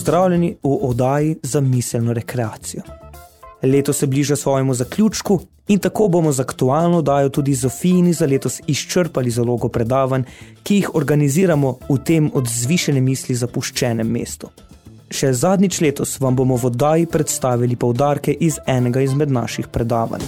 Pozdravljeni v oddaji za miselno rekreacijo. Leto se bliža svojemu zaključku in tako bomo z aktualno oddajo tudi Zofijini za letos izčrpali zalogo predavanj, ki jih organiziramo v tem od zvišene misli zapuščenem mestu. Še zadnjič letos vam bomo v oddaji predstavili poudarke iz enega izmed naših predavanj.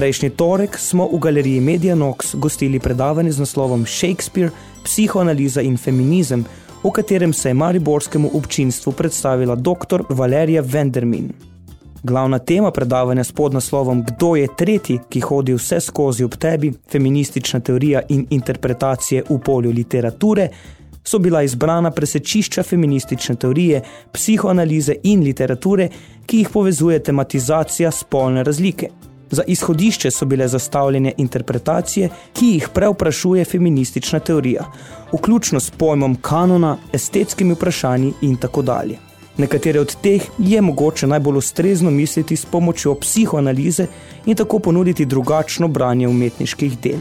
Prejšnji torek smo v galeriji Media Nox gostili predavanje z naslovom Shakespeare, psihoanaliza in feminizem, v katerem se je mariborskemu občinstvu predstavila dr. Valerija Vendermin. Glavna tema predavanja s podnaslovom Kdo je tretji, ki hodi vse skozi ob tebi, feministična teorija in interpretacije v polju literature, so bila izbrana presečišča feministične teorije, psihoanalize in literature, ki jih povezuje tematizacija spolne razlike – Za izhodišče so bile zastavljene interpretacije, ki jih preoprašuje feministična teorija, vključno s pojmom kanona, estetskimi vprašanji in tako dalje. Nekatere od teh je mogoče najbolj ustrezno misliti s pomočjo psihoanalize in tako ponuditi drugačno branje umetniških del.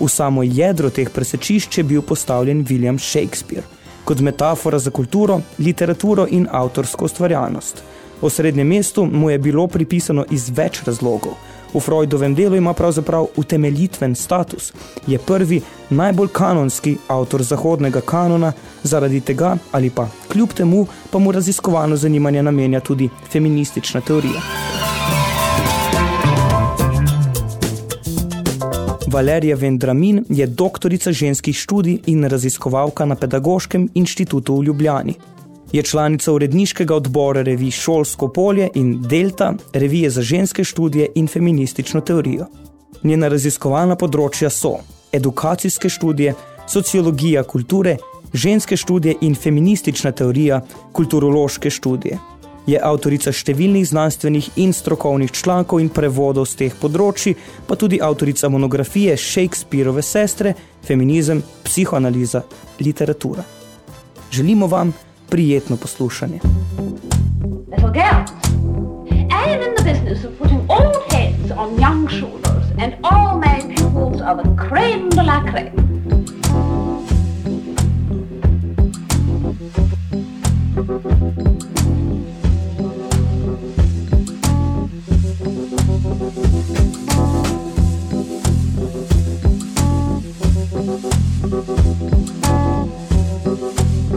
V samo jedro teh presečišč je bil postavljen William Shakespeare, kot metafora za kulturo, literaturo in avtorsko ustvarjalnost. V srednjem mestu mu je bilo pripisano iz več razlogov – V Freudovem delu ima pravzaprav utemeljitven status. Je prvi, najbolj kanonski avtor zahodnega kanona, zaradi tega ali pa kljub temu pa mu raziskovano zanimanje namenja tudi feministična teorija. Valerija Vendramin je doktorica ženskih študij in raziskovalka na Pedagoškem inštitutu v Ljubljani. Je članica uredniškega odbora revij Šolsko polje in Delta, revije za ženske študije in feministično teorijo. Njena raziskovalna področja so edukacijske študije, sociologija kulture, ženske študije in feministična teorija, kulturološke študije. Je avtorica številnih znanstvenih in strokovnih člankov in prevodov z teh področji, pa tudi avtorica monografije Shakespeareove sestre, feminizem, psihoanaliza, literatura. Želimo vam, Little girl, I am in the business of putting old heads on young shoulders and all my pupils are the cream of the creme.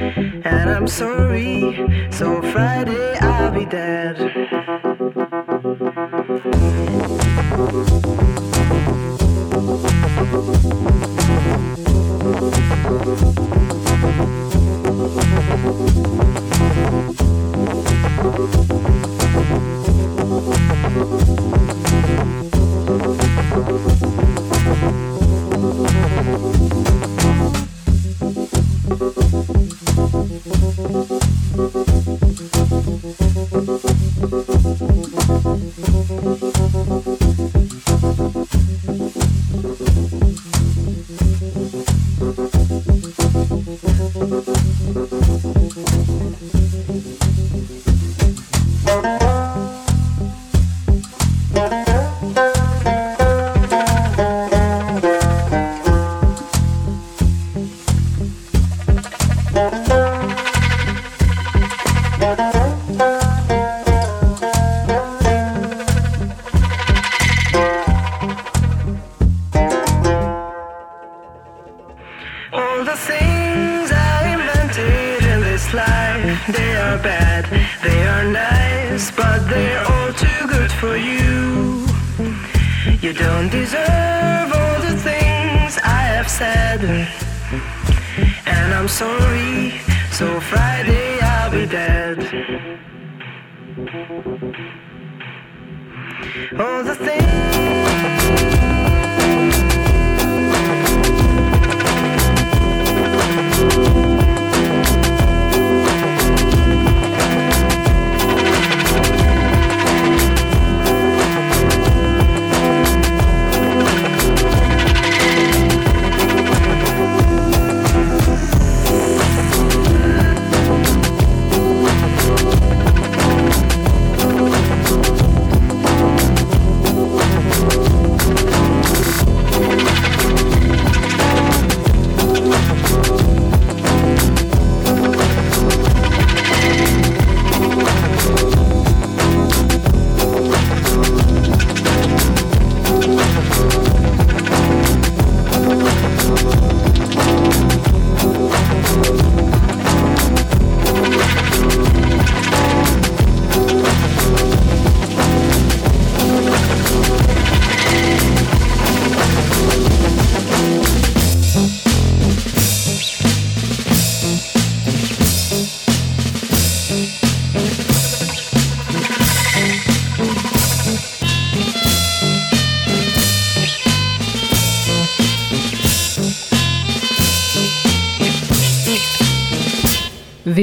and I'm sorry. So Friday I'll be dead.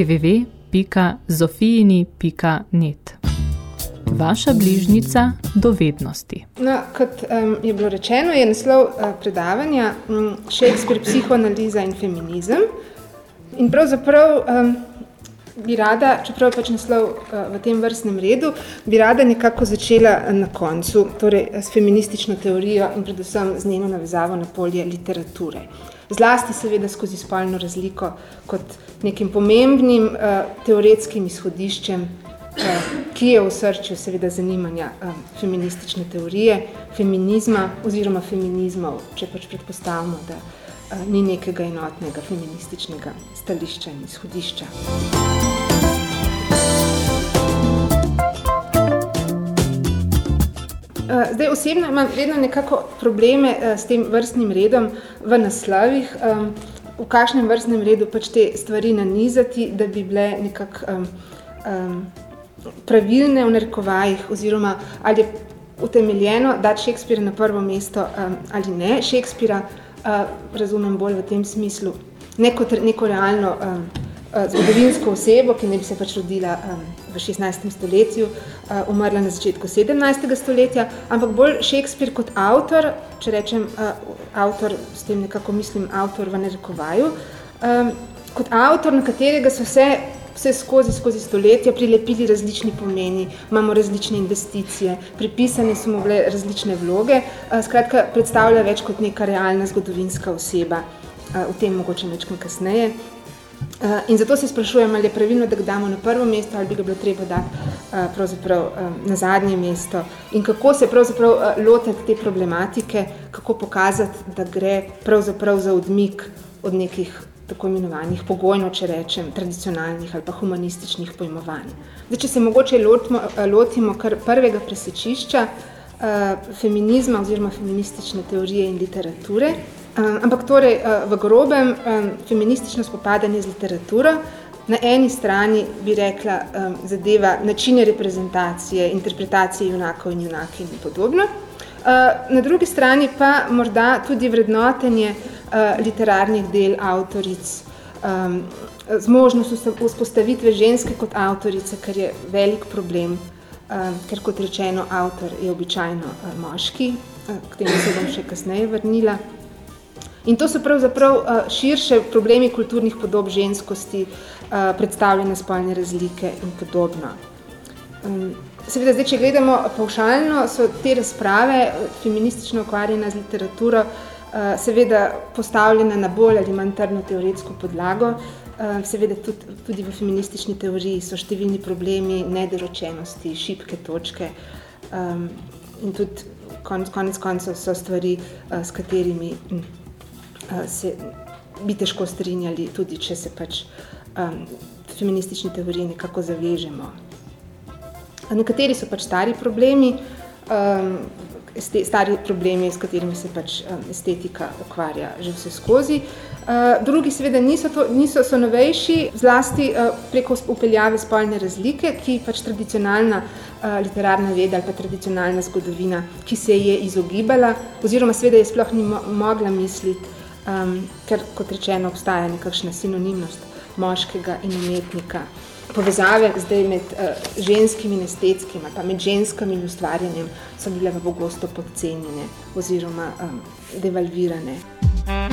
www.zofijini.net Vaša bližnica dovednosti. No, kot um, je bilo rečeno, je naslov uh, predavanja um, Shakespeare, psihoanaliza in feminizem. In pravzaprav um, bi rada, čeprav je pač naslov uh, v tem vrstnem redu, bi rada nekako začela na koncu, torej s feministično teorijo in predvsem z njeno navezavo na polje literature. Zlasti seveda skozi spolno razliko kot nekim pomembnim uh, teoretskim izhodiščem, uh, ki je v srčju seveda zanimanja uh, feministične teorije, feminizma oziroma feminizmov, če pač predpostavimo, da uh, ni nekega enotnega feminističnega stališča in izhodišča. Zdaj, osebno imam vedno nekako probleme s tem vrstnim redom v naslovih, v kakšnem vrstnem redu pač te stvari nanizati, da bi bile nekako um, um, pravilne v narekovajih oziroma ali je utemeljeno dati Šekspira na prvo mesto um, ali ne. Šekspira uh, razumem bolj v tem smislu, ne kot neko realno um, uh, zgodovinsko osebo, ki ne bi se pač rodila um, v 16. stoletju, uh, umrla na začetku 17. stoletja, ampak bolj Šekspir kot avtor, če rečem uh, avtor, s tem nekako mislim avtor v narekovaju, um, kot avtor, na katerega so vse vse skozi, skozi stoletja prilepili različni pomeni, imamo različne investicije, pripisane so mu bile različne vloge, skratka predstavlja več kot neka realna zgodovinska oseba, v tem mogoče nečem kasneje. In zato se sprašujem, ali je pravilno, da ga damo na prvo mesto, ali bi ga bilo treba dati pravzaprav na zadnje mesto in kako se lotiti te problematike, kako pokazati, da gre za odmik od nekih tako imenovanih pogojno, če rečem, tradicionalnih ali pa humanističnih pojmovanj. Zdaj, če se mogoče lotimo, lotimo kar prvega presečišča uh, feminizma oziroma feministične teorije in literature, uh, ampak torej uh, v grobem um, feministično spopadanje z literaturo. Na eni strani bi rekla um, zadeva načine reprezentacije, interpretacije junakov in junake in podobno, uh, na drugi strani pa morda tudi vrednotenje uh, literarnih del avtoric, um, z možnost vzpostavitve ženske kot avtorice, kar je velik problem, uh, ker kot rečeno, avtor je običajno uh, moški, uh, k temu se bom še kasneje vrnila. In to so pravzaprav uh, širše problemi kulturnih podob ženskosti, uh, predstavljene spolne razlike in podobno. Seveda, zdaj, če gledamo pavšalno, so te razprave feministično ukvarjene z literaturo Eh, seveda postavljena na bolj ali manj trdno teoretsko podlago. Eh, seveda tudi, tudi v feministični teoriji so številni problemi nedoročenosti, šibke točke in tudi konec, konec koncev so stvari, s katerimi uh, se bi težko strinjali, tudi če se pač um, feministični teoriji nekako zavežemo. Nekateri so pač stari problemi, um, este, stari problemi, s katerimi se pač um, estetika ukvarja že vse skozi. Uh, drugi seveda niso, to, niso so novejši, zlasti uh, preko upeljave spolne razlike, ki pač tradicionalna uh, literarna veda ali pa tradicionalna zgodovina, ki se je izogibala, oziroma seveda je sploh ni mo mogla misliti, um, ker kot rečeno obstaja nekakšna sinonimnost moškega in umetnika povezave zdaj med uh, ženskim in estetskim, pa med ženskim in ustvarjanjem, so bile pa pogosto podcenjene oziroma um, devalvirane. but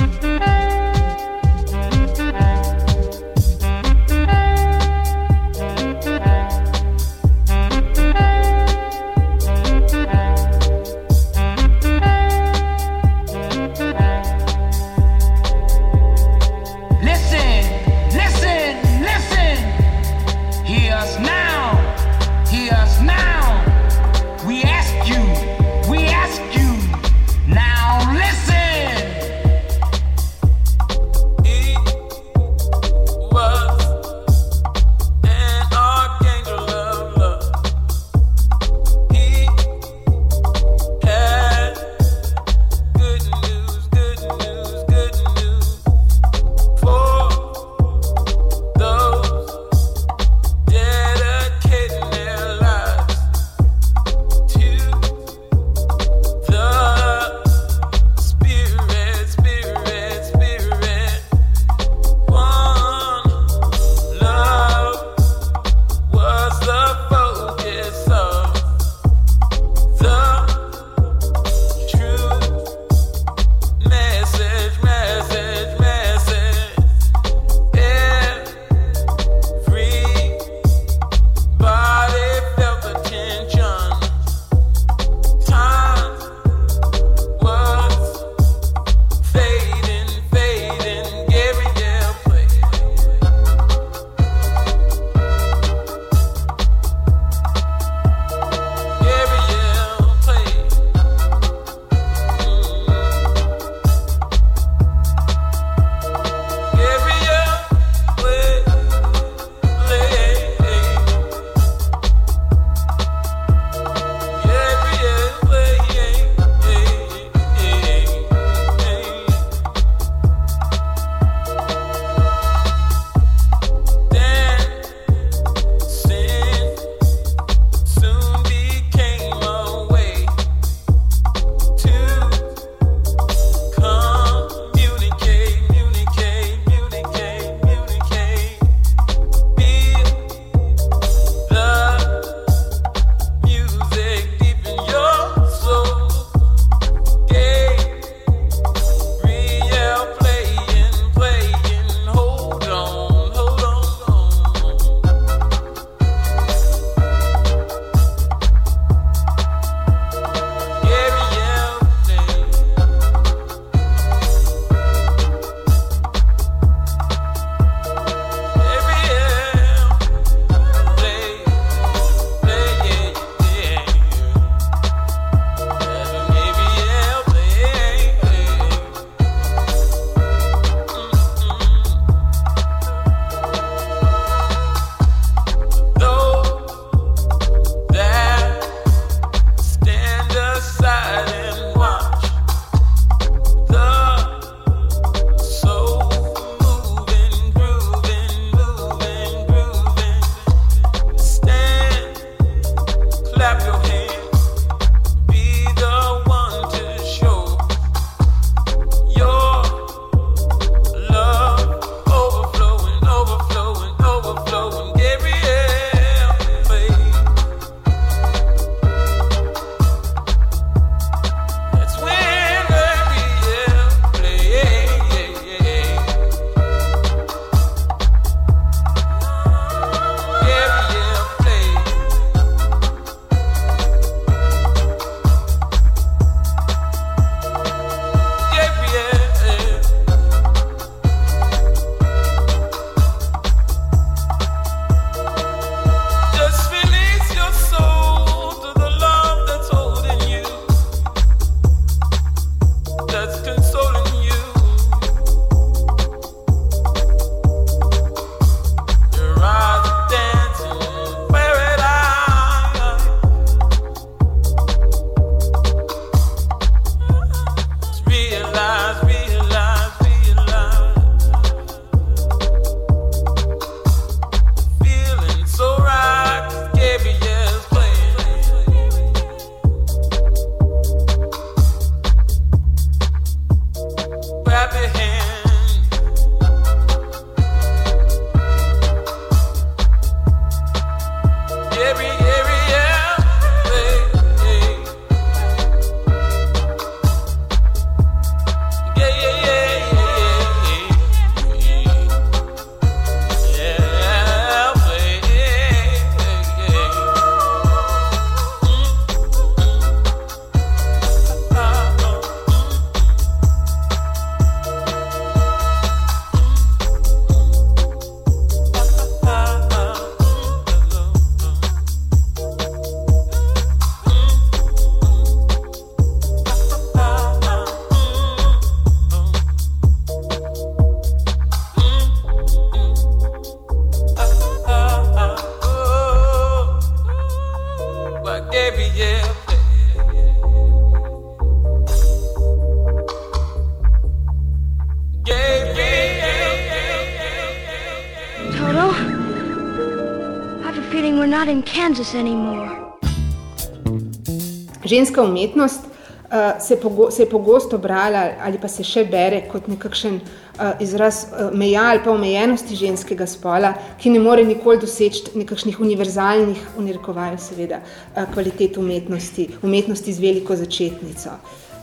Ženska umetnost uh, se, pogo se je pogosto brala ali pa se še bere kot nekakšen uh, izraz uh, meja ali pa omejenosti ženskega spola, ki ne more nikoli doseči nekakšnih univerzalnih, unirekovajo seveda, uh, kvalitet umetnosti, umetnosti z veliko začetnico.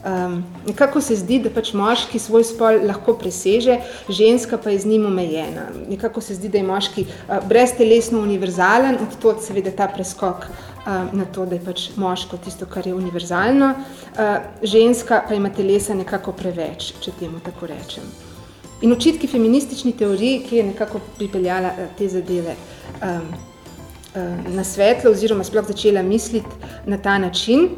Um, nekako se zdi, da pač moški svoj spol lahko preseže, ženska pa je z njim omejena. Nekako se zdi, da je moški uh, breztelesno univerzalen, od tod seveda ta preskok uh, na to, da je pač moško tisto, kar je univerzalno, uh, ženska pa ima telesa nekako preveč, če temu tako rečem. In očitki feministični teoriji, ki je nekako pripeljala uh, te zadeve um, uh, na svetlo oziroma sploh začela misliti na ta način,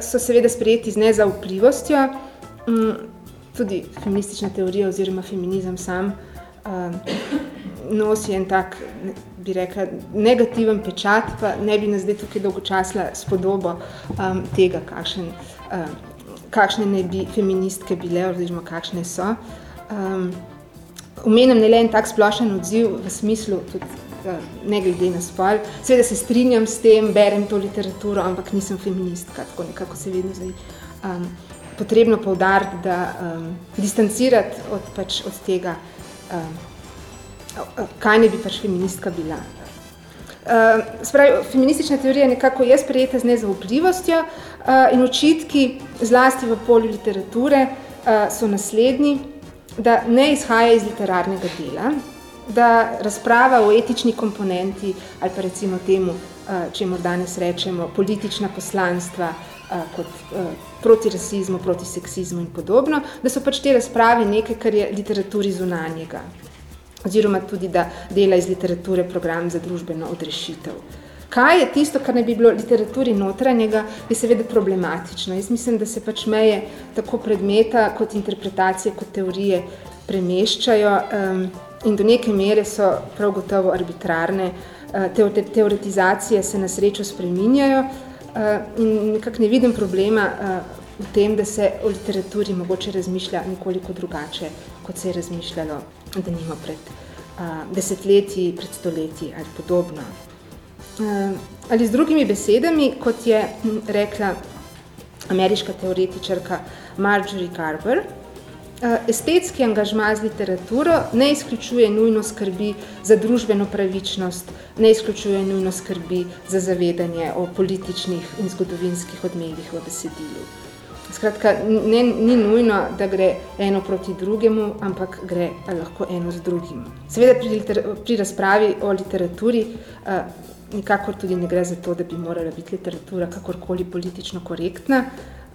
so seveda sprejeti z nezaupljivostjo, um, tudi feministična teorija oziroma feminizem sam uh, nosi en tak, bi rekla, negativen pečat, pa ne bi nas zdaj tukaj dolgočasla spodobo um, tega, kakšen, uh, kakšne ne bi feministke bile oziroma kakšne so. Um, Omenem ne le en tak splošen odziv v smislu tudi ne glede na spol. Seveda se strinjam s tem, berem to literaturo, ampak nisem feministka, tako nekako se vedno zdaj um, potrebno poudariti, da um, distancirati od, pač, od tega, um, kaj ne bi pač feministka bila. Uh, spravi, feministična teorija nekako je sprejeta z nezaupljivostjo uh, in očitki zlasti v polju literature uh, so naslednji, da ne izhaja iz literarnega dela, da razprava o etični komponenti ali pa recimo temu, eh, če mu danes rečemo, politična poslanstva eh, kot eh, proti rasizmu, proti seksizmu in podobno, da so pač te razprave nekaj, kar je literaturi zunanjega oziroma tudi, da dela iz literature program za družbeno odrešitev. Kaj je tisto, kar ne bi bilo literaturi notranjega, je seveda problematično. Jaz mislim, da se pač meje tako predmeta kot interpretacije, kot teorije premeščajo. Um, in do neke mere so prav gotovo arbitrarne. Eh, te teoretizacije se na srečo spreminjajo eh, in nekako ne vidim problema eh, v tem, da se o literaturi mogoče razmišlja nekoliko drugače, kot se je razmišljalo, da nima pred desetletji, pred stoletji ali podobno. Ali z drugimi besedami, kot je hm, rekla ameriška teoretičarka Marjorie Garber, estetski angažma z literaturo ne izključuje nujno skrbi za družbeno pravičnost, ne izključuje nujno skrbi za zavedanje o političnih in zgodovinskih odmevih v besedilu. Skratka, ne, ni nujno, da gre eno proti drugemu, ampak gre lahko eno z drugim. Seveda pri, liter, pri razpravi o literaturi uh, nikakor tudi ne gre za to, da bi morala biti literatura kakorkoli politično korektna,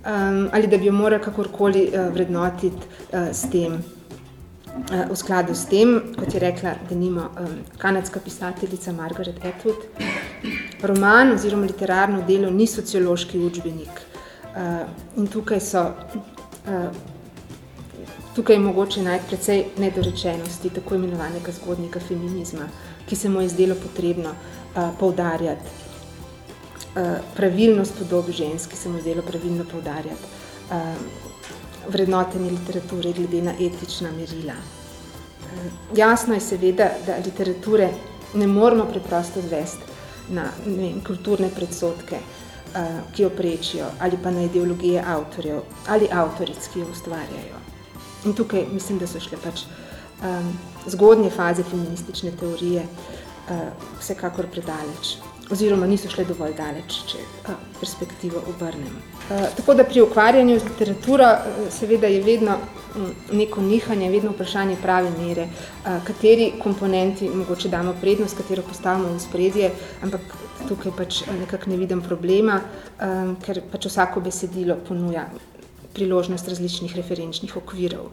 um, ali da bi jo morali kakorkoli uh, vrednotiti uh, s tem, uh, v skladu s tem, kot je rekla, da nima um, kanadska pisateljica Margaret Atwood. Roman oziroma literarno delo ni sociološki učbenik. Uh, in tukaj so, uh, tukaj je mogoče najti precej nedorečenosti tako imenovanega zgodnika feminizma, ki se mu je zdelo potrebno uh, poudarjati pravilnost podob žensk, ki se mu zdelo pravilno poudarjati, uh, vrednotenje literature glede na etična merila. Uh, jasno je seveda, da literature ne moramo preprosto zvesti na vem, kulturne predsotke, ki jo prečijo, ali pa na ideologije avtorjev ali avtoric, ki jo ustvarjajo. In tukaj mislim, da so šle pač um, zgodnje faze feministične teorije uh, vsekakor predaleč oziroma niso šle dovolj daleč, če a, perspektivo obrnem. A, tako da pri ukvarjanju z literaturo seveda je vedno neko nihanje, vedno vprašanje prave mere, a, kateri komponenti mogoče damo prednost, katero postavimo v spredje, ampak tukaj pač nekako ne vidim problema, a, ker pač vsako besedilo ponuja priložnost različnih referenčnih okvirov,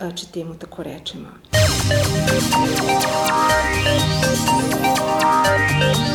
a, če temu tako rečemo. Thank you.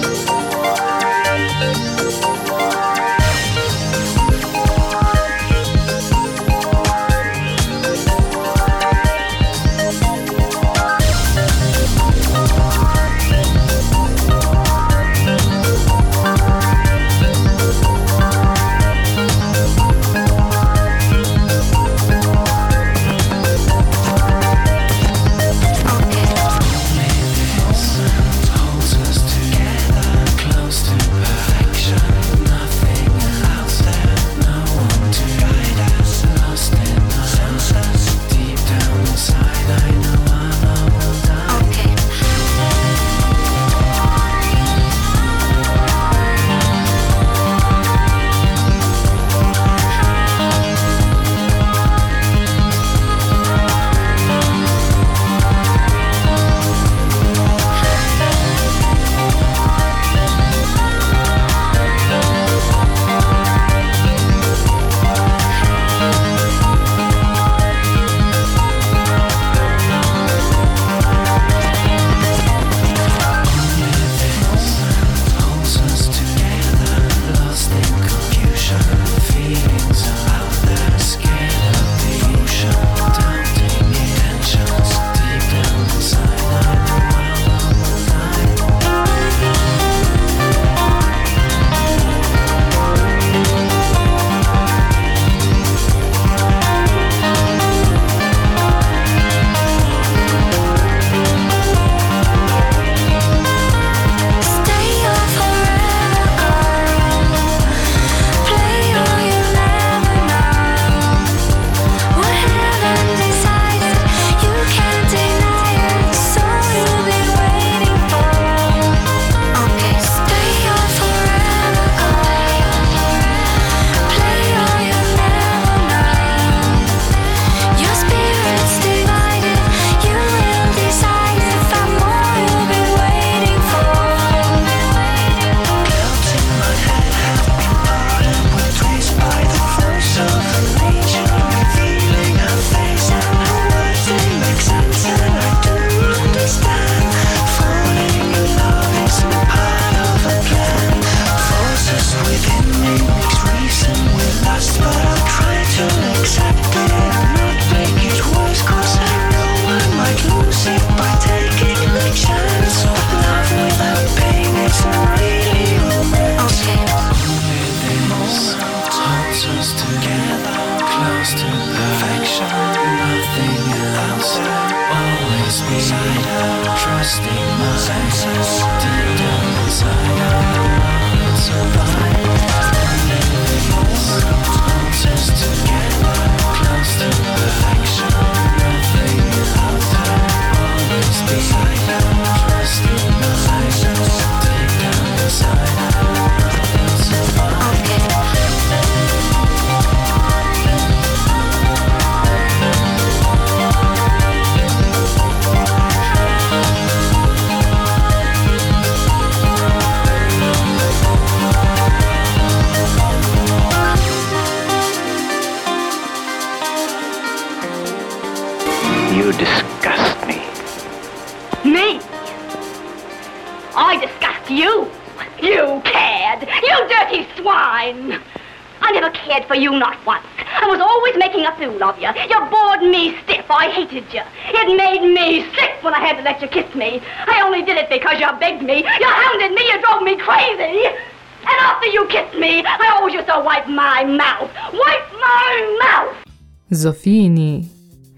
Zofijini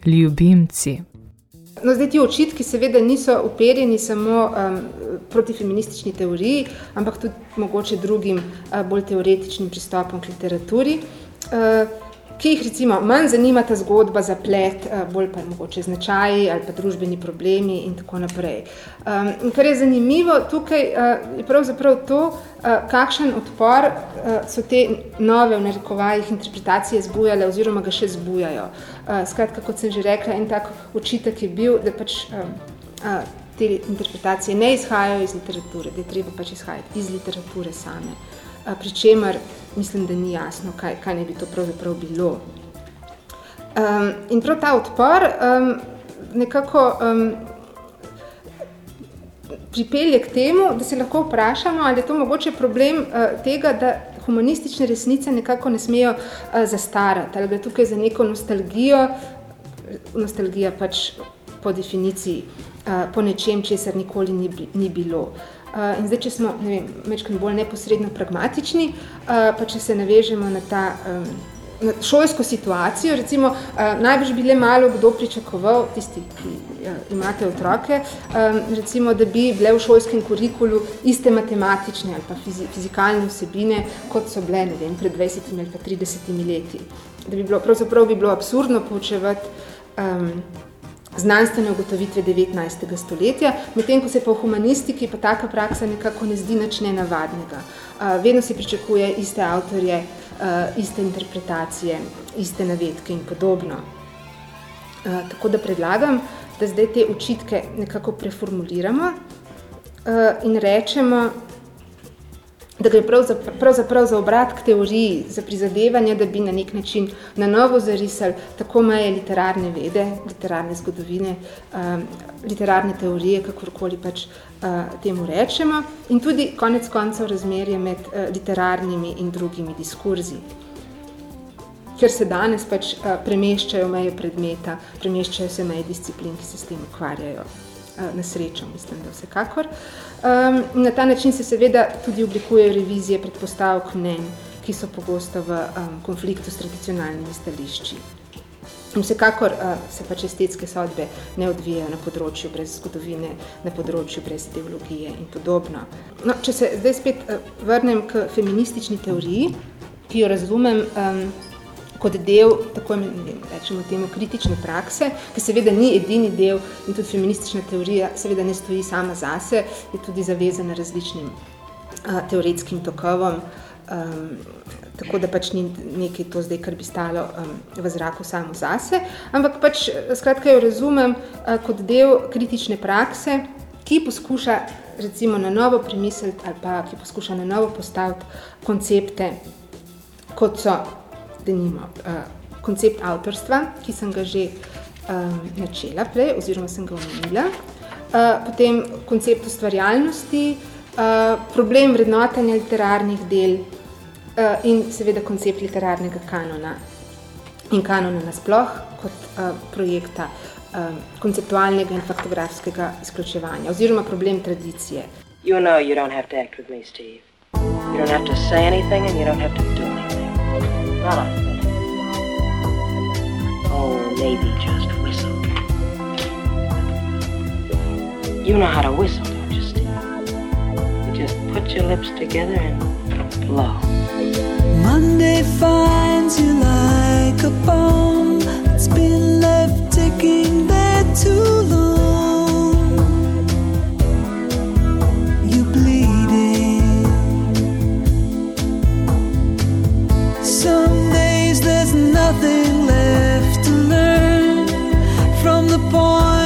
ljubimci. No, zdaj ti očitki seveda niso uperjeni samo um, proti feministični teoriji, ampak tudi mogoče drugim uh, bolj teoretičnim pristopom k literaturi, uh, ki jih recimo manj zanima ta zgodba, zaplet, uh, bolj pa mogoče značaji ali pa družbeni problemi in tako naprej. Um, in kar je zanimivo tukaj uh, je pravzaprav to, uh, kakšen odpor uh, so te nove v narekovajih interpretacije zbujale oziroma ga še zbujajo. Uh, skratka, kot sem že rekla, en tak očitek je bil, da pač um, uh, te interpretacije ne izhajajo iz literature, da je treba pač izhajati iz literature same. Pri čemer mislim, da ni jasno, kaj, kaj ne bi to pravzaprav bilo. Um, in prav ta odpor um, nekako um, pripelje k temu, da se lahko vprašamo, ali je to mogoče problem uh, tega, da humanistične resnice nekako ne smejo uh, zastarati, ali da tukaj za neko nostalgijo, nostalgija pač po definiciji, uh, po nečem, česar nikoli ni, ni bilo. Uh, in zdaj, če smo, vem, mečkaj bolj neposredno pragmatični, uh, pa če se navežemo na ta um, na šolsko situacijo, recimo, uh, najbrž bi le malo kdo pričakoval, tisti, ki uh, imate otroke, um, recimo, da bi bile v šolskem kurikulu iste matematične ali pa fizi fizikalne vsebine, kot so bile, ne vem, pred 20 ali pa 30 leti. Da bi bilo, pravzaprav bi bilo absurdno poučevati um, znanstvene ugotovitve 19. stoletja, medtem ko se pa v humanistiki pa taka praksa nekako ne zdi nič nenavadnega. Uh, vedno se pričakuje iste avtorje, uh, iste interpretacije, iste navedke in podobno. Uh, tako da predlagam, da zdaj te očitke nekako preformuliramo uh, in rečemo, da gre pravzaprav, pravzaprav za obrat k teoriji, za prizadevanje, da bi na nek način na novo zarisali tako meje literarne vede, literarne zgodovine, um, literarne teorije, kakorkoli pač uh, temu rečemo, in tudi konec koncev razmerje med uh, literarnimi in drugimi diskurzi. Ker se danes pač uh, premeščajo meje predmeta, premeščajo se meje disciplin, ki se s tem ukvarjajo. Na srečo, mislim, da vsekakor. Um, na ta način se seveda tudi oblikujejo revizije predpostavk mnen, ki so pogosto v um, konfliktu s tradicionalnimi stališči. In vsekakor uh, se pač estetske sodbe ne odvijajo na področju brez zgodovine, na področju brez ideologije in podobno. No, če se zdaj spet uh, vrnem k feministični teoriji, ki jo razumem um, kot del, tako rečemo temu, kritične prakse, ki seveda ni edini del in tudi feministična teorija seveda ne stoji sama zase, je tudi zavezana različnim a, teoretskim tokovom, um, tako da pač ni nekaj to zdaj, kar bi stalo um, v zraku samo zase, ampak pač skratka jo razumem a, kot del kritične prakse, ki poskuša recimo na novo premisliti ali pa ki poskuša na novo postaviti koncepte, kot so da nima uh, koncept avtorstva, ki sem ga že um, načela prej, oziroma sem ga omenila, uh, potem koncept ustvarjalnosti, problem vrednotanja literarnih del in seveda koncept literarnega kanona in kanona nasploh kot projekta konceptualnega in faktografskega izključevanja oziroma problem tradicije. You know you don't have to act with me, Steve. You don't have to say anything and you don't have to do anything. Not like that. Oh, maybe just whistle. You know how to whistle, don't you, Steve? You just put your lips together and blow. Monday finds you like a bomb that's been left ticking there too long. Some days there's nothing left to learn from the point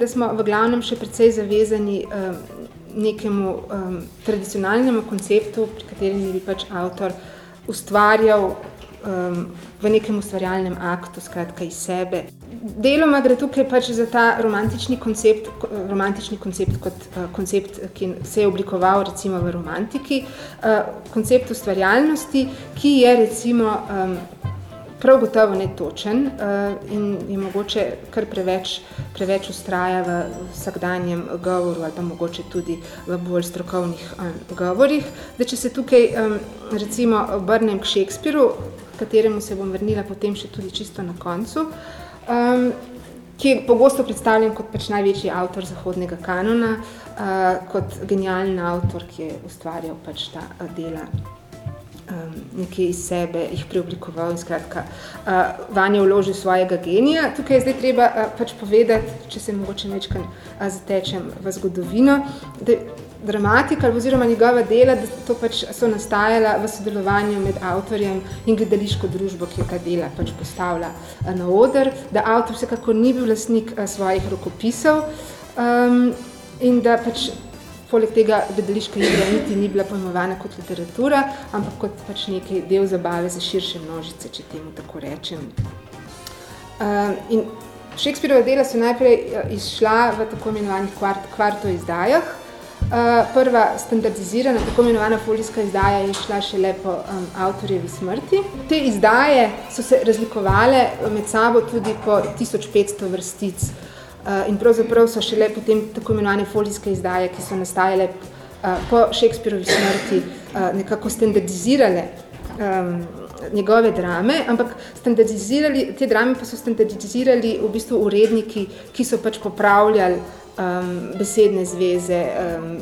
da smo v glavnem še precej zavezani um, nekemu um, tradicionalnemu konceptu, pri katerem bi pač avtor ustvarjal um, v nekem ustvarjalnem aktu, skratka iz sebe. Deloma gre tukaj pač za ta romantični koncept, ko- romantični koncept kot uh, koncept, ki se je oblikoval recimo v romantiki, uh, koncept ustvarjalnosti, ki je recimo um, prav gotovo netočen uh, in je mogoče kar preveč, preveč ustraja v vsakdanjem govoru ali pa mogoče tudi v bolj strokovnih um, govorih. Da, če se tukaj um, recimo obrnem k Shakespeareu, kateremu se bom vrnila potem še tudi čisto na koncu, um, ki je pogosto predstavljen kot pač največji avtor zahodnega kanona, uh, kot genijalen avtor, ki je ustvarjal pač ta uh, dela um, nekje iz sebe, jih preoblikoval in skratka uh, vanje vložil svojega genija. Tukaj je zdaj treba uh, pač povedati, če se mogoče večkrat uh, zatečem v zgodovino, da dramatika oziroma njegova dela, da to pač so nastajala v sodelovanju med avtorjem in gledališko družbo, ki jo ta dela pač postavlja uh, na oder, da avtor vsekako ni bil lastnik uh, svojih rokopisov um, in da pač Poleg tega gledališka igra niti ni bila pojmovana kot literatura, ampak kot pač neki del zabave za širše množice, če temu tako rečem. Uh, in Shakespearova dela so najprej eh, izšla v tako imenovanih kvart, kvarto izdajah. Uh, prva standardizirana, tako imenovana folijska izdaja je šla šele po um, avtorjevi smrti. Te izdaje so se razlikovale med sabo tudi po 1500 vrstic. Uh, in pravzaprav so šele potem tako imenovane folijske izdaje, ki so nastajale uh, po Shakespearovi smrti, uh, nekako standardizirale um, njegove drame, ampak standardizirali, te drame pa so standardizirali v bistvu uredniki, ki so pač popravljali um, besedne zveze, um,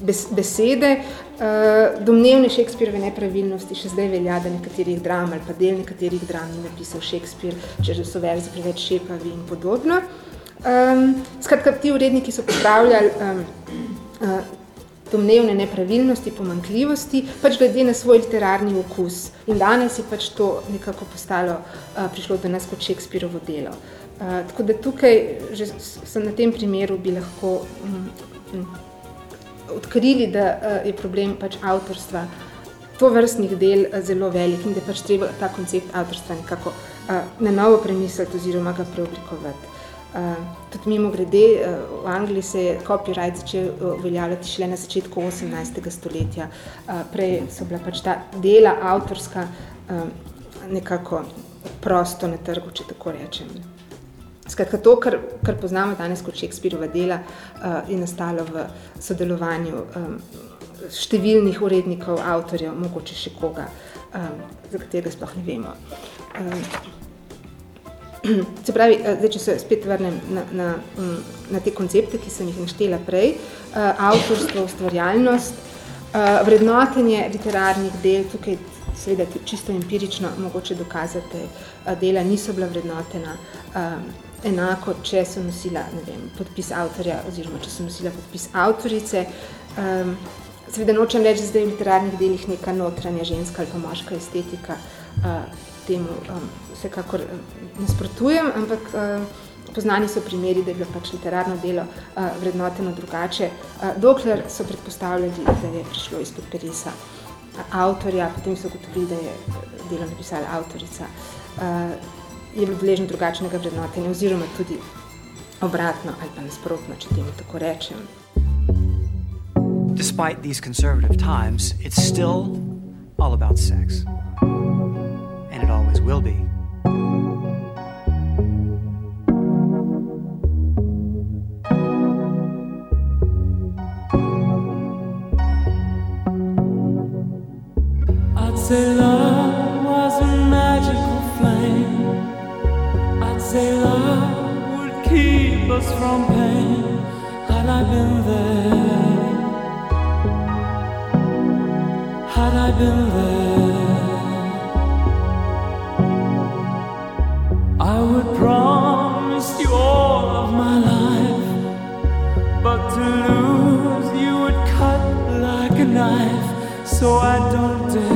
bes, besede. Uh, domnevne Shakespearove nepravilnosti še zdaj velja, da nekaterih dram ali pa del nekaterih dram ni napisal Shakespeare, če so verzi preveč šepavi in podobno. Um, skratka, ti uredniki so popravljali um, uh, domnevne nepravilnosti, pomankljivosti, pač glede na svoj literarni okus. In danes je pač to nekako postalo, uh, prišlo do nas kot Shakespearovo delo. Uh, tako da tukaj, že sem na tem primeru, bi lahko um, um, odkrili, da uh, je problem pač avtorstva to vrstnih del uh, zelo velik in da pač treba ta koncept avtorstva nekako uh, na novo premisliti oziroma ga preoblikovati. Uh, tudi mimo grede, uh, v Angliji se je copyright začel uh, uveljavljati šele na začetku 18. stoletja. Uh, prej so bila pač ta dela avtorska um, nekako prosto na trgu, če tako rečem. Skratka, to, kar, kar poznamo danes kot Shakespearova dela, je nastalo v sodelovanju um, številnih urednikov, avtorjev, mogoče še koga, um, za katerega sploh ne vemo. Se pravi, eh, zdaj, če se spet vrnem na, na, mm, na te koncepte, ki sem jih naštela prej, eh, avtorstvo, ustvarjalnost, eh, vrednotenje literarnih del, tukaj seveda čisto empirično mogoče dokazate, dela niso bila vrednotena enako, če so nosila ne vem, podpis avtorja oziroma če so nosila podpis avtorice. Um, seveda nočem reči, da zdaj v literarnih delih neka notranja ženska ali pa moška estetika, uh, temu um, vsekakor um, nasprotujem, ampak uh, poznani so primeri, da je bilo pač literarno delo uh, vrednoteno drugače, uh, dokler so predpostavljali, da je prišlo izpod peresa uh, avtorja, potem so ugotovili, da je delo napisala avtorica, uh, je bilo deležno drugačnega vrednotenja oziroma tudi obratno ali pa nasprotno, če temu tako rečem. Despite these conservative times, it's still all about sex. And it always will be. Say love was a magical flame. I'd say love would keep us from pain. Had I been there, had I been there, I would promise you all of my life. But to lose you would cut like a knife, so I don't dare.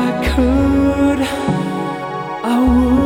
I could, I would,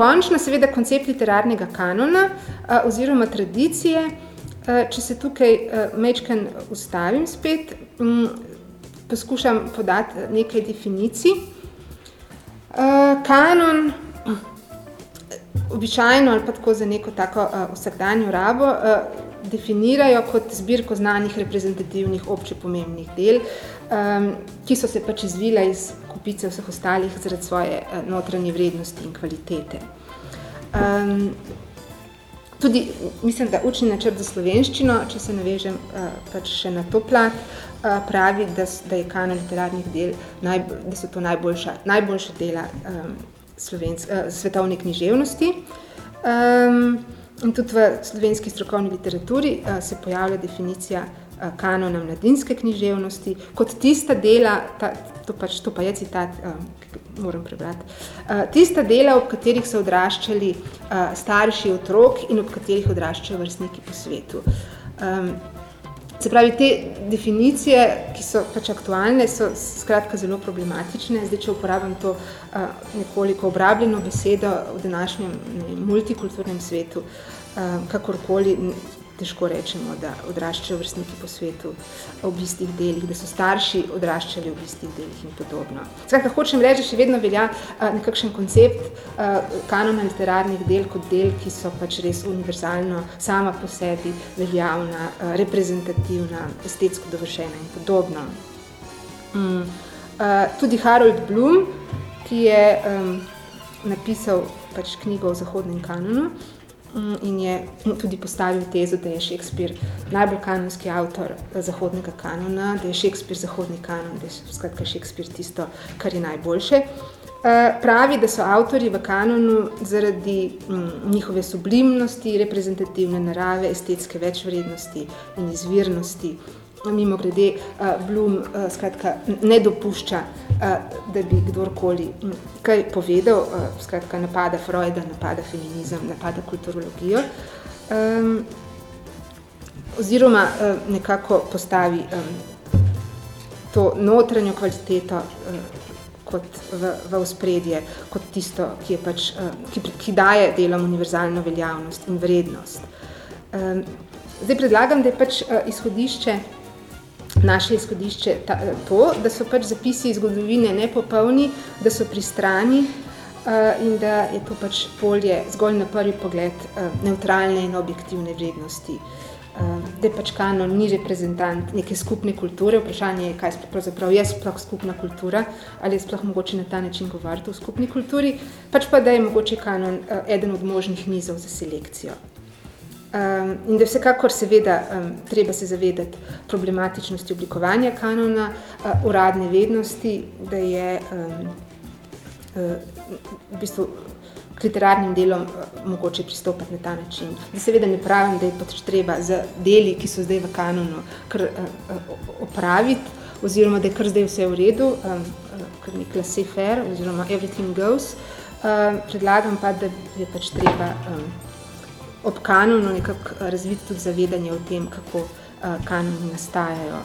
končno, seveda, koncept literarnega kanona uh, oziroma tradicije. Uh, če se tukaj uh, mečken ustavim spet, um, poskušam podati nekaj definicij. Uh, kanon, običajno ali pa tako za neko tako uh, vsakdanjo rabo, uh, definirajo kot zbirko znanih reprezentativnih obče pomembnih del, um, ki so se pač izvila iz kupice vseh ostalih zaradi svoje uh, notranje vrednosti in kvalitete. Um, tudi mislim, da učni načrt za slovenščino, če se navežem uh, pač še na to plat, uh, pravi, da, da je kanon literarnih del, naj, da so to najboljša, najboljša dela um, slovensk, uh, svetovne književnosti. Um, in tudi v slovenski strokovni literaturi uh, se pojavlja definicija kanona mladinske književnosti kot tista dela, ta, to, pač, to pa je citat, ga moram prebrati, uh, tista dela, ob katerih so odraščali uh, starši otrok in ob katerih odraščajo vrstniki po svetu. Um, Se pravi, te definicije, ki so pač aktualne, so skratka zelo problematične. Zdaj, če uporabim to uh, nekoliko obrabljeno besedo v današnjem ne, multikulturnem svetu, uh, kakorkoli težko rečemo, da odraščajo vrstniki po svetu ob istih delih, da so starši odraščali ob istih delih in podobno. Skratka, hočem reči, da še vedno velja nekakšen koncept kanona literarnih del kot del, ki so pač res univerzalno sama po sebi veljavna, reprezentativna, estetsko dovršena in podobno. Mm. Tudi Harold Bloom, ki je napisal pač knjigo o zahodnem kanonu in je tudi postavil tezo, da je Shakespeare najbolj kanonski avtor eh, zahodnega kanona, da je Shakespeare zahodni kanon, da je skratka Shakespeare tisto, kar je najboljše. Uh, pravi, da so avtori v kanonu zaradi mm, njihove sublimnosti, reprezentativne narave, estetske večvrednosti in izvirnosti mimo grede, uh, Bloom uh, skratka, ne dopušča, uh, da bi kdorkoli kaj povedal, skratka, napada Freuda, napada feminizem, napada kulturologijo. Oziroma nekako postavi to notranjo kvaliteto kot v, v uspredje, kot tisto, ki, je pač, ki, ki daje delom univerzalno veljavnost in vrednost. Zdaj predlagam, da je pač izhodišče, naše izhodišče ta, to, da so pač zapisi zgodovine nepopolni, da so pristrani uh, in da je to pač polje zgolj na prvi pogled uh, neutralne in objektivne vrednosti. Uh, da je pač kanon ni reprezentant neke skupne kulture, vprašanje je, kaj pravzaprav je sploh skupna kultura, ali je sploh mogoče na ta način govoriti o skupni kulturi, pač pa da je mogoče kanon uh, eden od možnih nizov za selekcijo. Um, in da vsekakor seveda um, treba se zavedati problematičnosti oblikovanja kanona, uh, uradne vednosti, da je um, uh, v bistvu k literarnim delom uh, mogoče pristopati na ta način. Da seveda ne pravim, da je pač treba za deli, ki so zdaj v kanonu, kar uh, opraviti, oziroma da je kar zdaj vse v redu, um, uh, kar nek laissez-faire, oziroma everything goes. Uh, predlagam pa, da je pač treba um, ob kanonu nekako razviti tudi zavedanje o tem, kako uh, kanoni nastajajo,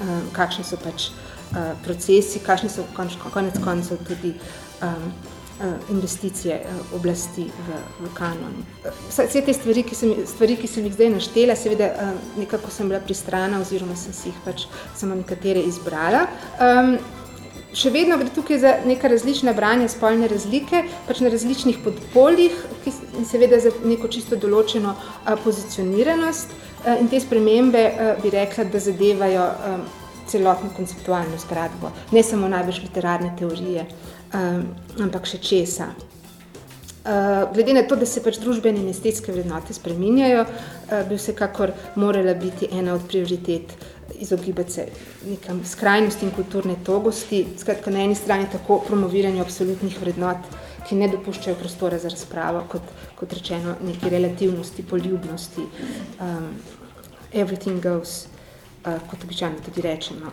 uh, kakšni so pač procesi, kakšni so konč, konec koncev tudi um, investicije oblasti v, v kanon. Vse te stvari ki, sem, stvari, ki sem jih zdaj naštela, seveda nekako sem bila pristrana oziroma sem si jih pač samo nekatere izbrala. Um, še vedno gre tukaj za neka različna branja spolne razlike, pač na različnih podpoljih, ki, in seveda za neko čisto določeno a, pozicioniranost. A, in te spremembe a, bi rekla, da zadevajo a, celotno konceptualno zgradbo, ne samo največ literarne teorije, a, ampak še česa. Uh, glede na to, da se pač družbene in estetske vrednote spreminjajo, uh, bi vsekakor morala biti ena od prioritet uh, izogibati se nekam skrajnosti in kulturne togosti, skratka na eni strani tako promoviranje absolutnih vrednot, ki ne dopuščajo prostora za razpravo, kot, kot rečeno neki relativnosti, poljubnosti, um, everything goes, uh, kot običajno tudi rečemo.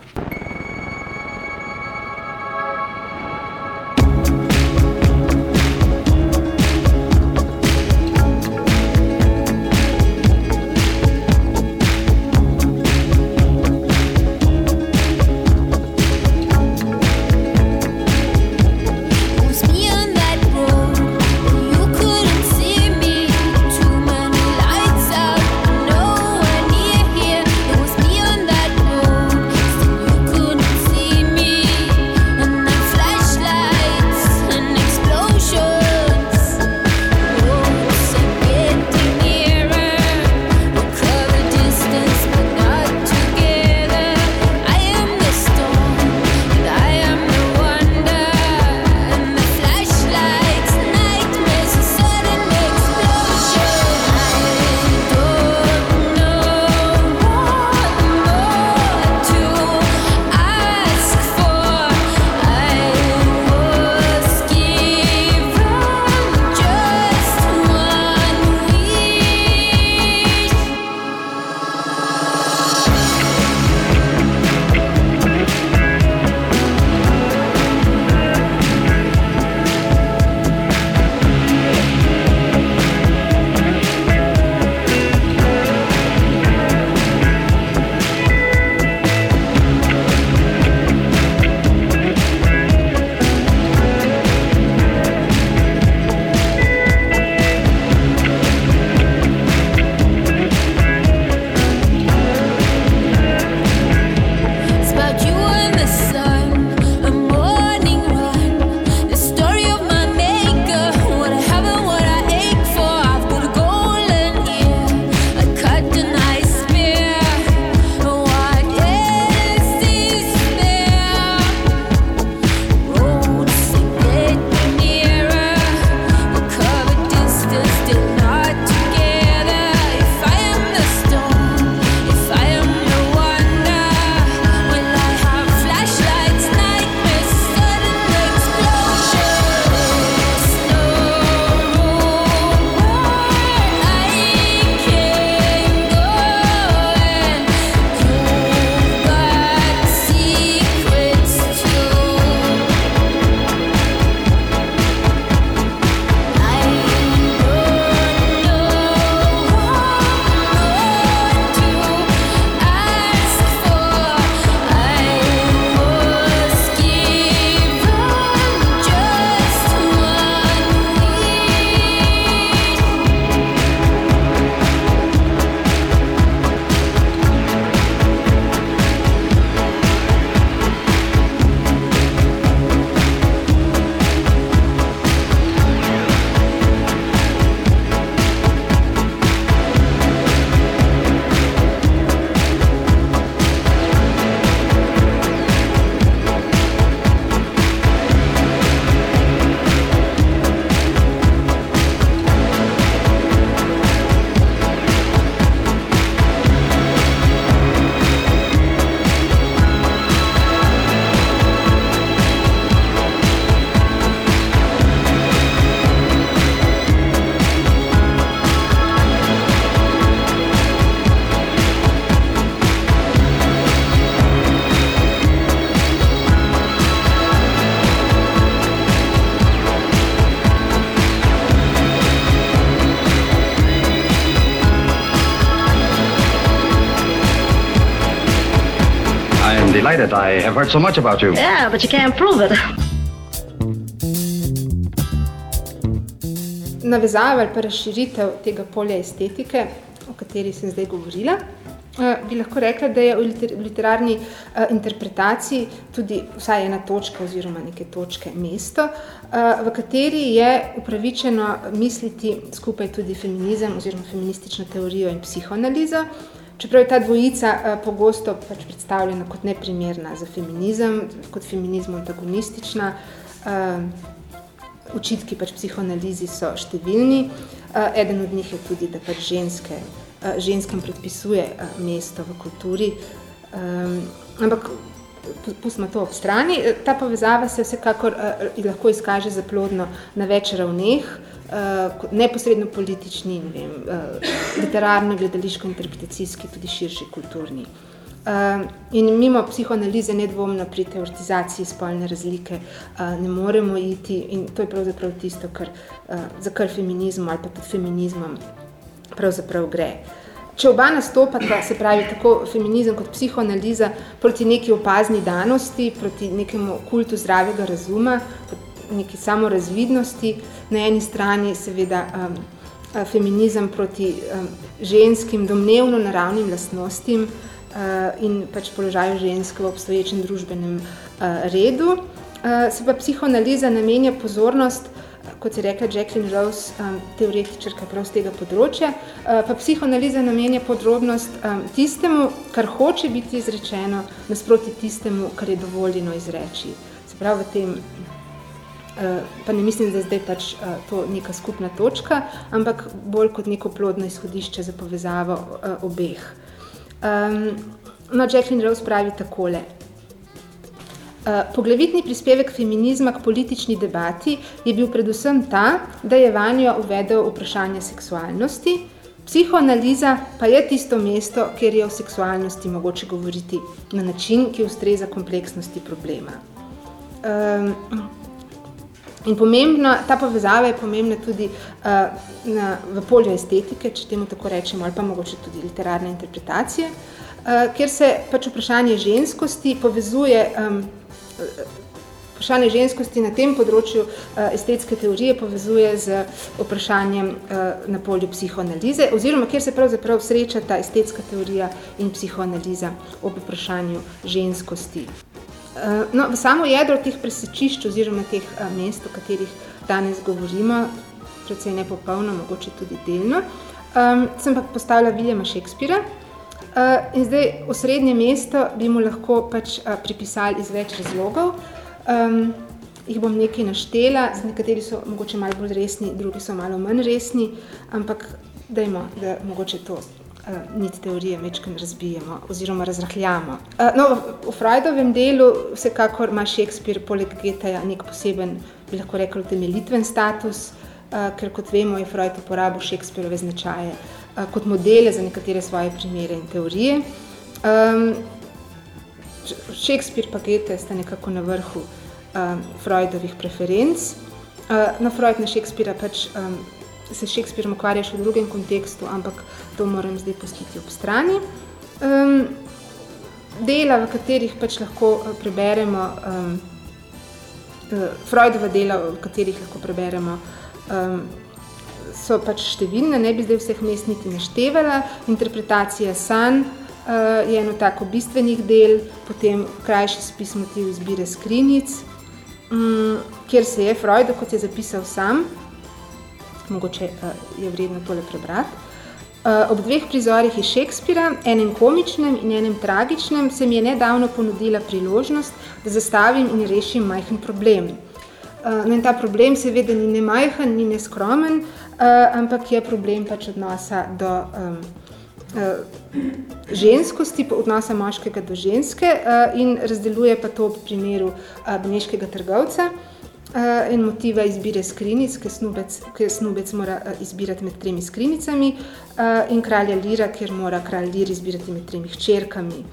I'm delighted. I have heard so much about you. Yeah, but you can't prove it. Navezava ali pa razširitev tega polja estetike, o kateri sem zdaj govorila, eh, bi lahko rekla, da je v literarni eh, interpretaciji tudi vsaj ena točka oziroma neke točke mesto, eh, v kateri je upravičeno misliti skupaj tudi feminizem oziroma feministično teorijo in psihoanalizo, čeprav je ta dvojica eh, pogosto pač predstavljena kot neprimerna za feminizem, kot feminizmu antagonistična, eh, Učitki pač psihoanalizi so številni, uh, eden od njih je tudi, da pač ženske, uh, ženskem predpisuje uh, mesto v kulturi. Um, ampak pustimo to ob strani. Eh, Ta povezava se vsekakor uh, lahko izkaže za plodno na več ravneh, uh, neposredno politični, ne vem, uh, literarno, gledališko, interpretacijski, tudi širši kulturni. Uh, in mimo psihoanalize nedvomno pri teoretizaciji spolne razlike uh, ne moremo iti in to je pravzaprav tisto, kar, uh, za kar feminizmu ali pa pod feminizmom pravzaprav gre. Če oba nastopata, se pravi tako feminizem kot psihoanaliza, proti neki opazni danosti, proti nekemu kultu zdravega razuma, neki samorazvidnosti, na eni strani seveda um, uh, feminizem proti um, ženskim domnevno naravnim lastnostim, uh, in pač položaju žensk v obstoječem družbenem uh, redu. Uh, se pa psihoanaliza namenja pozornost, uh, kot je rekla Jacqueline Rose, um, teoretičarka prav z tega področja, uh, pa psihoanaliza namenja podrobnost um, tistemu, kar hoče biti izrečeno, nasproti tistemu, kar je dovoljeno izreči. Se pravi, v tem Uh, pa ne mislim, da je zdaj pač uh, to neka skupna točka, ampak bolj kot neko plodno izhodišče za povezavo uh, obeh. Um, no, Jacqueline Rose pravi takole. Uh, poglavitni prispevek feminizma k politični debati je bil predvsem ta, da je vanjo uvedel vprašanje seksualnosti, psihoanaliza pa je tisto mesto, kjer je o seksualnosti mogoče govoriti na način, ki ustreza kompleksnosti problema. Um, In pomembna, ta povezava je pomembna tudi uh, na, v polju estetike, če temu tako rečemo, ali pa mogoče tudi literarne interpretacije, uh, kjer se pač vprašanje ženskosti povezuje, um, vprašanje ženskosti na tem področju uh, estetske teorije povezuje z vprašanjem uh, na polju psihoanalize, oziroma kjer se pravzaprav srečata estetska teorija in psihoanaliza ob vprašanju ženskosti. No, v samo jedro teh presečišč oziroma teh mest, o katerih danes govorimo, precej nepopolno, mogoče tudi delno, um, sem pa postavila Viljama Šekspira. Uh, in zdaj osrednje mesto bi mu lahko pač uh, pripisali iz več razlogov. Um, jih bom nekaj naštela, z nekateri so mogoče malo bolj resni, drugi so malo manj resni, ampak dajmo, da mogoče to uh, nit teorije večkrat razbijemo oziroma razrahljamo. Uh, no, v, Freudovem delu vsekakor ima Shakespeare poleg Geteja nek poseben, bi lahko rekel, temeljitven status, uh, ker kot vemo, je Freud uporabil Shakespearove značaje kot modele za nekatere svoje primere in teorije. Um, Shakespeare pa Goethe sta nekako na vrhu um, Freudovih preferenc. Uh, no, Freud na Shakespearea pač um, se s Shakespeareom ukvarja še v drugem kontekstu, ampak to moram zdaj pustiti ob strani. Um, dela, v katerih pač lahko uh, preberemo, um, Freudova dela, v katerih lahko preberemo, um, so pač številne, ne bi zdaj vseh mest niti naštevala. Interpretacija sanj uh, je eno tako bistvenih del, potem krajši spis motiv izbire skrinjic, um, kjer se je Freud, kot je zapisal sam, mogoče uh, je vredno tole prebrati. Uh, ob dveh prizorih iz Shakespeara, enem komičnem in enem tragičnem, se mi je nedavno ponudila priložnost, da zastavim in rešim majhen problem. Uh, no in ta problem seveda ni ne majhen, ni ne skromen, uh, ampak je problem pač odnosa do um, uh, ženskosti, odnosa moškega do ženske uh, in razdeluje pa to v primeru uh, beneškega trgovca, Uh, in motiva izbire skrinic, ker snubec, ker snubec mora uh, izbirati med tremi skrinicami, uh, in kralja Lira, ker mora kralj Lir izbirati med tremi hčerkami.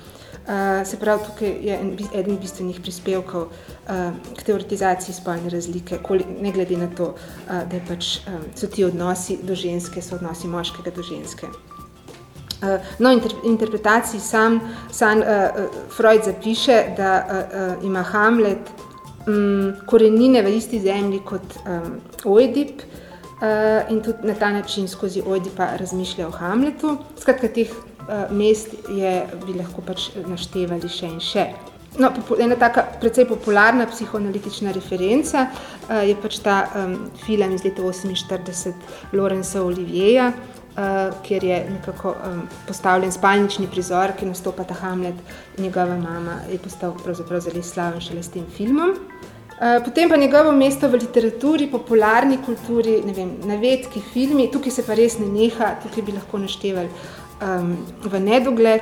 Uh, se pravi, tukaj je en, eden bistvenih prispevkov uh, k teoretizaciji spolne razlike, koli, ne glede na to, uh, da pač, um, so ti odnosi do ženske, so odnosi moškega do ženske. Uh, no, inter, interpretaciji sam, sam uh, Freud zapiše, da uh, ima Hamlet um, korenine v isti zemlji kot um, Oedip uh, in tudi na ta način skozi Oedipa razmišlja o Hamletu. Skratka, teh mest je, bi lahko pač naštevali še in še. No, ena taka precej popularna psihoanalitična referenca uh, je pač ta um, film iz leta 1948 Lorenza Olivieja, uh, kjer je nekako um, postavljen spalnični prizor, ki nastopa ta Hamlet, njegova mama je postal pravzaprav zelo slaven šele s tem filmom. Uh, potem pa njegovo mesto v literaturi, popularni kulturi, ne vem, navedki, filmi, tukaj se pa res ne neha, tukaj bi lahko naštevali um, v nedogled.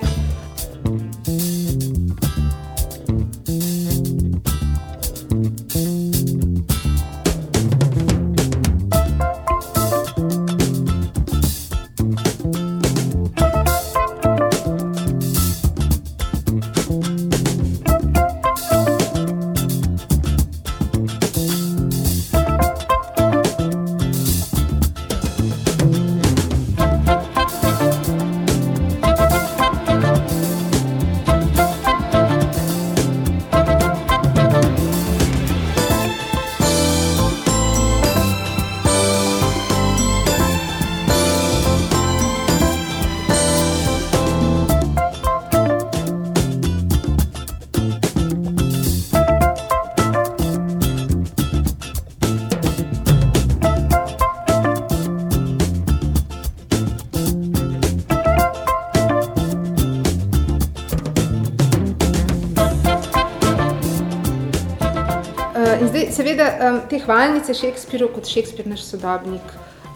Seveda um, te hvalnice Šekspiru kot Šekspir naš sodobnik,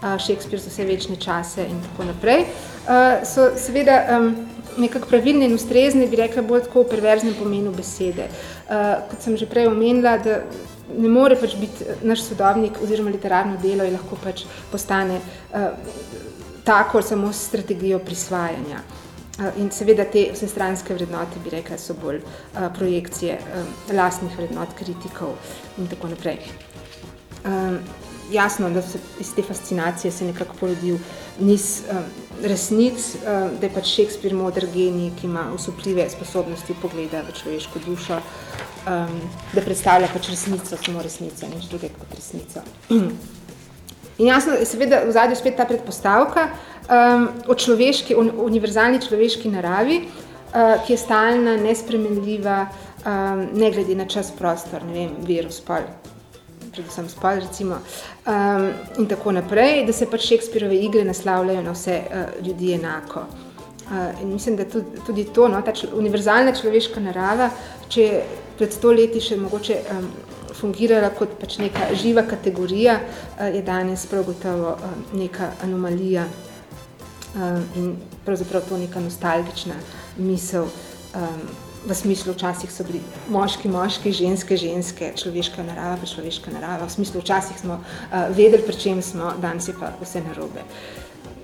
uh, Šekspir za vse večne čase in tako naprej, uh, so seveda um, nekako pravilne in ustrezne, bi rekla bolj tako v perverznem pomenu besede. Uh, kot sem že prej omenila, da ne more pač biti naš sodobnik oziroma literarno delo in lahko pač postane uh, tako samo strategijo prisvajanja. In seveda te vsestranske vrednote, bi rekla, so bolj uh, projekcije um, lastnih vrednot, kritikov in tako naprej. Um, jasno, da se iz te fascinacije se nekako porodil niz um, resnic, um, da je pač Shakespeare modr genij, ki ima usupljive sposobnosti pogleda v človeško dušo, um, da predstavlja pač resnico, samo resnico, nič druge kot resnico. In jasno, seveda v zadnju spet ta predpostavka, um, o človeški, o univerzalni človeški naravi, uh, ki je stalna, nespremenljiva, um, ne glede na čas, prostor, ne vem, virus, spol, predvsem spol, recimo, um, in tako naprej, da se pač Šekspirove igre naslavljajo na vse uh, ljudi enako. Uh, in mislim, da tudi, tudi to, no, ta člo, univerzalna človeška narava, če pred sto leti še mogoče um, fungirala kot pač neka živa kategorija, uh, je danes prav gotovo uh, neka anomalija um, in pravzaprav to neka nostalgična misel um, v smislu, včasih so bili moški, moški, ženske, ženske, človeška narava, pa človeška narava, v smislu, včasih smo uh, vedeli, pri čem smo, danes je pa vse narobe.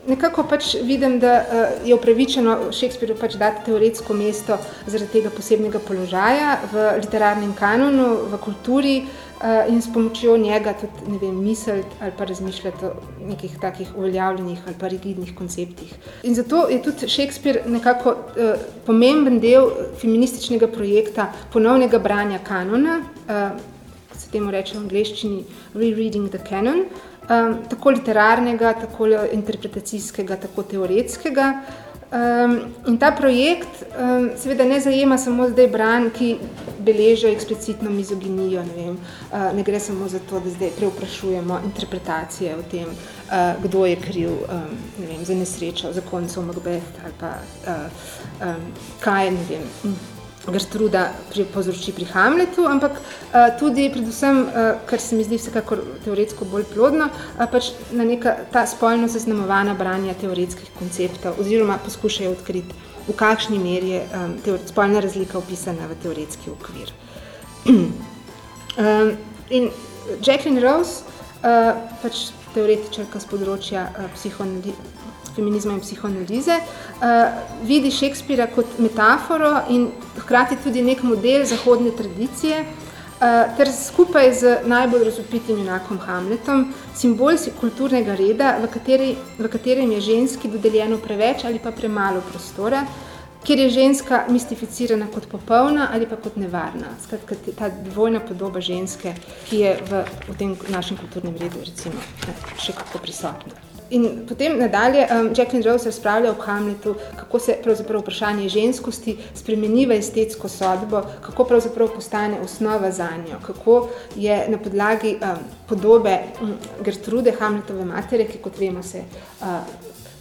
Nekako pač vidim, da uh, je upravičeno Šekspiru pač dati teoretsko mesto zaradi tega posebnega položaja v literarnem kanonu, v kulturi, uh, in s pomočjo njega tudi ne vem, misliti ali pa razmišljati o nekih takih uveljavljenih ali pa rigidnih konceptih. In zato je tudi Shakespeare nekako uh, pomemben del feminističnega projekta ponovnega branja kanona, se temu reče v angleščini rereading the canon, um, tako literarnega, tako interpretacijskega, tako teoretskega. Um, in ta projekt um, seveda ne zajema samo zdaj bran, ki beležijo eksplicitno mizoginijo. Ne, vem, uh, ne gre samo za to, da zdaj preuprašujemo interpretacije o tem, uh, kdo je kriv um, ne vem, za nesrečo, za koncev Macbeth ali pa uh, um, kaj, ne vem. Gertruda pri, povzroči pri Hamletu, ampak uh, tudi predvsem, uh, kar se mi zdi vsekakor teoretsko bolj plodno, uh, pač na neka ta spolno zaznamovana branja teoretskih konceptov oziroma poskušajo odkriti, v kakšni meri je um, teor, spolna razlika upisana v teoretski okvir. um, in Jacqueline Rose, uh, pač teoretičarka z področja uh, feminizma in psihoanalize, uh, vidi Šekspira kot metaforo in hkrati tudi nek model zahodne tradicije, uh, ter skupaj z najbolj razupitim junakom Hamletom, simbol kulturnega reda, v, kateri, v katerem je ženski dodeljeno preveč ali pa premalo prostora, kjer je ženska mistificirana kot popolna ali pa kot nevarna. Skratka, ta dvojna podoba ženske, ki je v, v tem našem kulturnem redu recimo, še kako prisotna. In potem nadalje um, Jacqueline Rose razpravlja o Hamletu, kako se vprašanje ženskosti spremeni v estetsko sodbo, kako pravzaprav postane osnova za njo, kako je na podlagi um, podobe um, Gertrude Hamletove matere, ki kot vemo se uh,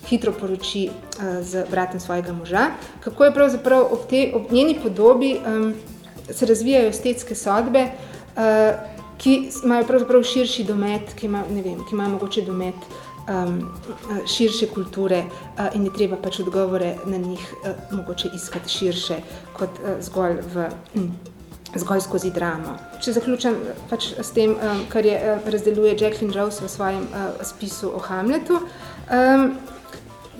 hitro poroči uh, z bratom svojega moža, kako je pravzaprav ob, te, ob njeni podobi um, se razvijajo estetske sodbe, uh, ki imajo pravzaprav širši domet, ki ima, ne vem, ki ima mogoče domet um, širše kulture uh, in je treba pač odgovore na njih uh, mogoče iskati širše kot uh, zgolj v um, zgolj skozi dramo. Če zaključam pač s tem, um, kar je uh, razdeluje Jacqueline Rose v svojem uh, spisu o Hamletu, um,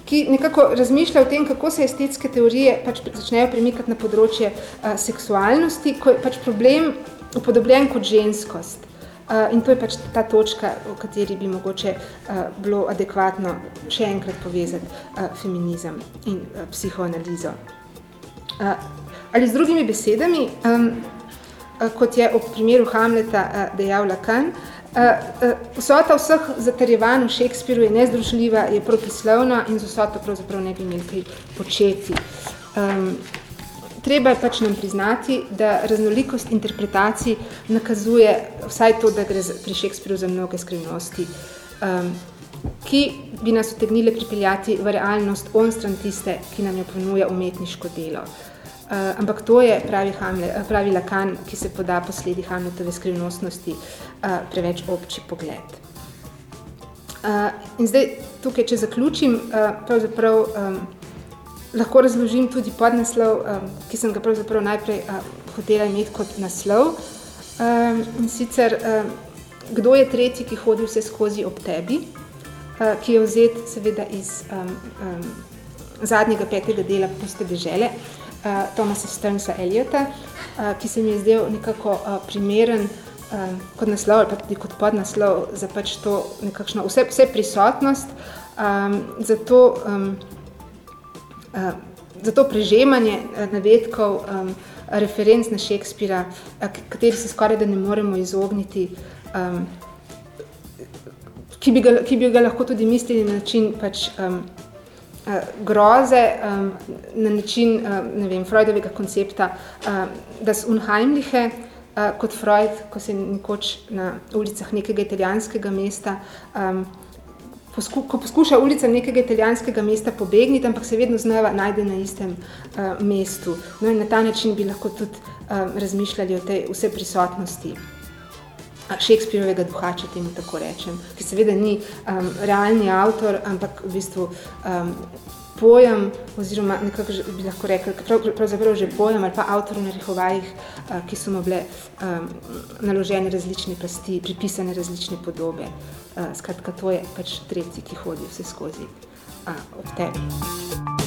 ki nekako razmišlja o tem, kako se estetske teorije pač začnejo premikati na področje uh, seksualnosti, ko je pač problem upodobljen kot ženskost. Uh, in to je pač ta točka, v kateri bi mogoče uh, bilo adekvatno še enkrat povezati uh, feminizem in uh, psihoanalizo. Uh, ali z drugimi besedami, um, uh, kot je v primeru Hamleta uh, dejal Lacan, Eh, eh, vsota vseh zatarjevanj v Šekspiru je nezdružljiva, je protislovna in z vsoto pravzaprav ne bi imeli kaj početi. Treba je pač nam priznati, da raznolikost interpretacij nakazuje vsaj to, da gre pri Šekspiru za mnoge skrivnosti, um, ki bi nas utegnile pripeljati v realnost onstran tiste, ki nam jo ponuja umetniško delo. Uh, ampak to je pravi, Hamle, uh, pravi Lakan, ki se poda posledi Hamletove skrivnostnosti, uh, preveč obči pogled. Uh, in zdaj, tukaj, če zaključim, uh, pravzaprav um, lahko razložim tudi podnaslov, um, ki sem ga pravzaprav najprej uh, hotela imeti kot naslov. Um, in sicer, um, kdo je tretji, ki hodi vse skozi ob tebi, uh, ki je vzet seveda iz um, um, zadnjega petega dela Puste dežele, uh, Thomasa Sternsa Eliota, uh, ki se mi je zdel nekako uh, primeren uh, kot naslov ali pa tudi kot podnaslov za pač to nekakšno vse, vse prisotnost, um, za to, um, uh, za to prežemanje uh, navedkov, um, referenc na Šekspira, uh, kateri se skoraj da ne moremo izogniti, um, ki, bi ga, ki bi ga lahko tudi mislili na način pač, um, uh, groze um, na način uh, ne vem, Freudovega koncepta uh, das Unheimliche, uh, kot Freud, ko se nekoč na ulicah nekega italijanskega mesta um, Posku, ko poskuša ulica nekega italijanskega mesta pobegniti, ampak se vedno znova najde na istem uh, mestu. No in na ta način bi lahko tudi um, razmišljali o tej vse prisotnosti. Šekspirovega duha, če temu tako rečem, ki seveda ni um, realni avtor, ampak v bistvu um, pojem, oziroma nekako bi lahko rekel, prav, pravzaprav že pojem ali pa avtor v narihovajih, uh, ki so mu bile um, naložene različne pasti, pripisane različne podobe. Uh, skratka, to je pač tretji, ki hodi vse skozi uh, ob tebi.